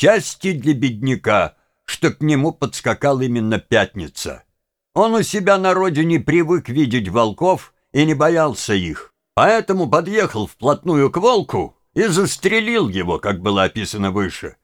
Счастье для бедняка, что к нему подскакал именно пятница. Он у себя на родине привык видеть волков и не боялся их, поэтому подъехал вплотную к волку и застрелил его, как было описано выше.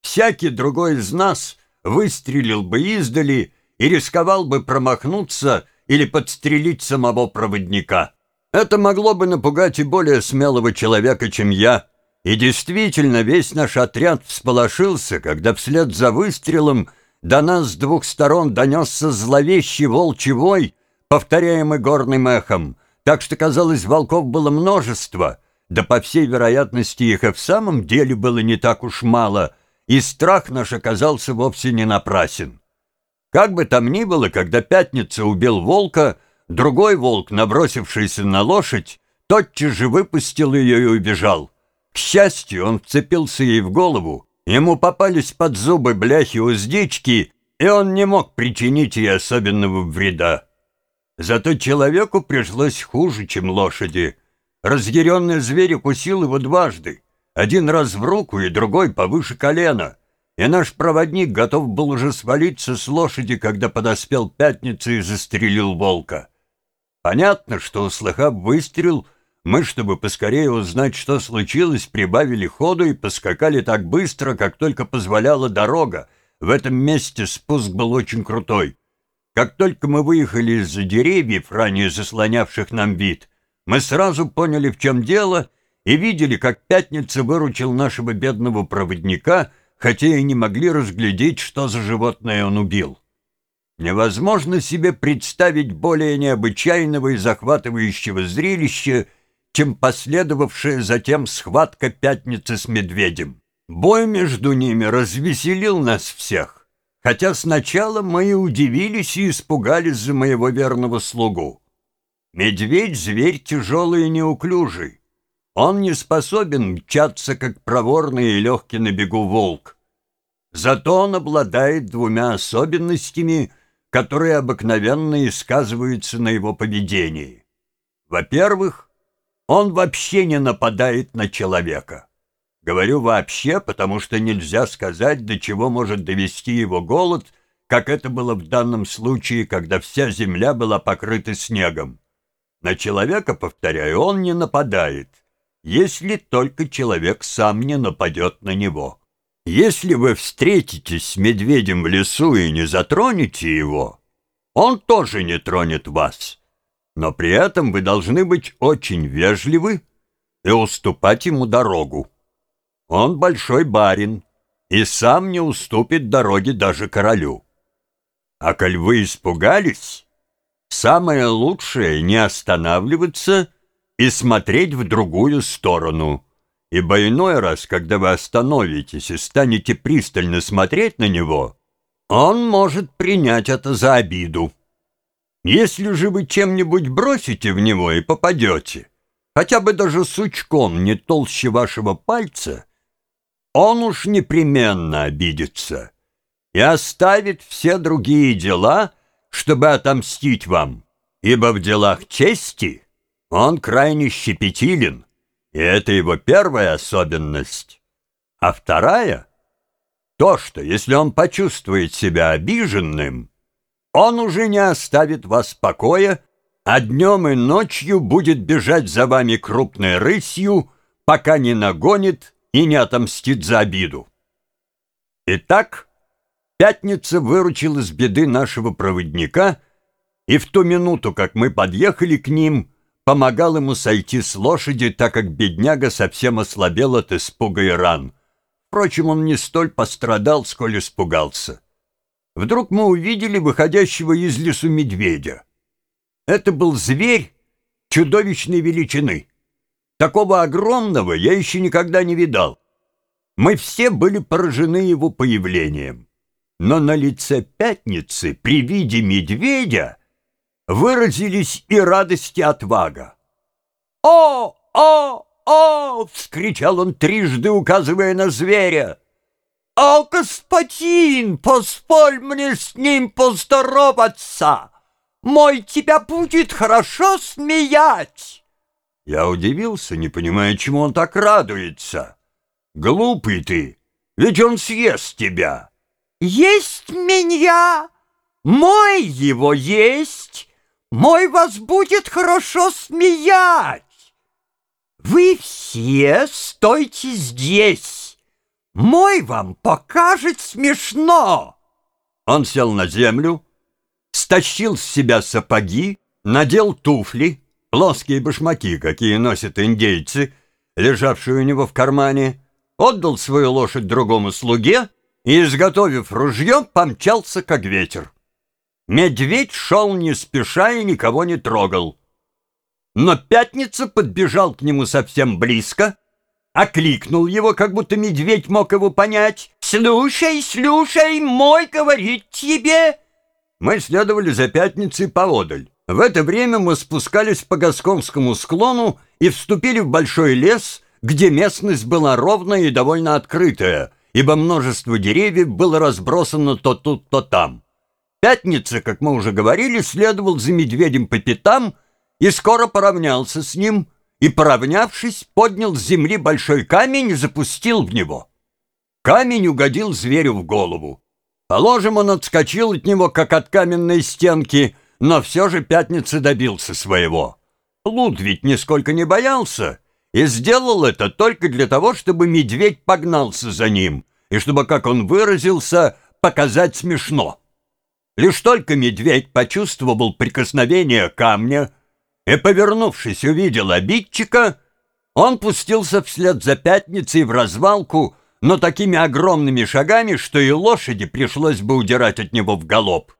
Всякий другой из нас выстрелил бы издали и рисковал бы промахнуться или подстрелить самого проводника. Это могло бы напугать и более смелого человека, чем я. И действительно, весь наш отряд всполошился, когда вслед за выстрелом до нас с двух сторон донесся зловещий волчий вой, повторяемый горным эхом, так что, казалось, волков было множество, да по всей вероятности их и в самом деле было не так уж мало, и страх наш оказался вовсе не напрасен. Как бы там ни было, когда Пятница убил волка, другой волк, набросившийся на лошадь, тотчас же выпустил ее и убежал. Счастью, он вцепился ей в голову, ему попались под зубы бляхи-уздечки, и он не мог причинить ей особенного вреда. Зато человеку пришлось хуже, чем лошади. Разъяренный зверь укусил его дважды, один раз в руку и другой повыше колена и наш проводник готов был уже свалиться с лошади, когда подоспел пятница и застрелил волка. Понятно, что, услыхав выстрел, мы, чтобы поскорее узнать, что случилось, прибавили ходу и поскакали так быстро, как только позволяла дорога. В этом месте спуск был очень крутой. Как только мы выехали из-за деревьев, ранее заслонявших нам вид, мы сразу поняли, в чем дело, и видели, как Пятница выручил нашего бедного проводника — хотя и не могли разглядеть, что за животное он убил. Невозможно себе представить более необычайного и захватывающего зрелища, чем последовавшая затем схватка пятницы с медведем. Бой между ними развеселил нас всех, хотя сначала мы и удивились и испугались за моего верного слугу. Медведь — зверь тяжелый и неуклюжий. Он не способен мчаться, как проворный и легкий на бегу волк. Зато он обладает двумя особенностями, которые обыкновенно и сказываются на его поведении. Во-первых, он вообще не нападает на человека. Говорю «вообще», потому что нельзя сказать, до чего может довести его голод, как это было в данном случае, когда вся земля была покрыта снегом. На человека, повторяю, он не нападает если только человек сам не нападет на него. Если вы встретитесь с медведем в лесу и не затронете его, он тоже не тронет вас. Но при этом вы должны быть очень вежливы и уступать ему дорогу. Он большой барин и сам не уступит дороги даже королю. А коль вы испугались, самое лучшее не останавливаться — и смотреть в другую сторону. Ибо иной раз, когда вы остановитесь и станете пристально смотреть на него, он может принять это за обиду. Если же вы чем-нибудь бросите в него и попадете, хотя бы даже сучком не толще вашего пальца, он уж непременно обидится и оставит все другие дела, чтобы отомстить вам, ибо в делах чести он крайне щепетилен, и это его первая особенность. А вторая — то, что если он почувствует себя обиженным, он уже не оставит вас покоя, а днем и ночью будет бежать за вами крупной рысью, пока не нагонит и не отомстит за обиду. Итак, пятница выручил из беды нашего проводника, и в ту минуту, как мы подъехали к ним — помогал ему сойти с лошади, так как бедняга совсем ослабел от испуга и ран. Впрочем, он не столь пострадал, сколь испугался. Вдруг мы увидели выходящего из лесу медведя. Это был зверь чудовищной величины. Такого огромного я еще никогда не видал. Мы все были поражены его появлением. Но на лице пятницы при виде медведя выразились и радость, и отвага. «О, о, о!» — вскричал он трижды, указывая на зверя. «О, господин, позволь мне с ним поздороваться! Мой тебя будет хорошо смеять!» Я удивился, не понимая, чему он так радуется. «Глупый ты! ведь он съест тебя. Есть меня, мой его есть, мой вас будет хорошо смеять. Вы все стойте здесь, мой вам покажет смешно. Он сел на землю, стащил с себя сапоги, надел туфли, плоские башмаки, какие носят индейцы, лежавшие у него в кармане, отдал свою лошадь другому слуге и, изготовив ружье, помчался, как ветер. Медведь шел не спеша и никого не трогал. Но Пятница подбежал к нему совсем близко, окликнул его, как будто медведь мог его понять. «Слушай, слушай, мой говорит тебе!» Мы следовали за Пятницей поодаль. В это время мы спускались по Гасконскому склону и вступили в большой лес, где местность была ровная и довольно открытая, ибо множество деревьев было разбросано то тут, то там. Пятница, как мы уже говорили, следовал за медведем по пятам и скоро поравнялся с ним, и, поравнявшись, поднял с земли большой камень и запустил в него. Камень угодил зверю в голову. Положим, он отскочил от него, как от каменной стенки, но все же Пятница добился своего. Луд ведь нисколько не боялся и сделал это только для того, чтобы медведь погнался за ним и чтобы, как он выразился, показать смешно. Лишь только медведь почувствовал прикосновение камня и, повернувшись, увидел обидчика, он пустился вслед за пятницей в развалку, но такими огромными шагами, что и лошади пришлось бы удирать от него в галоп.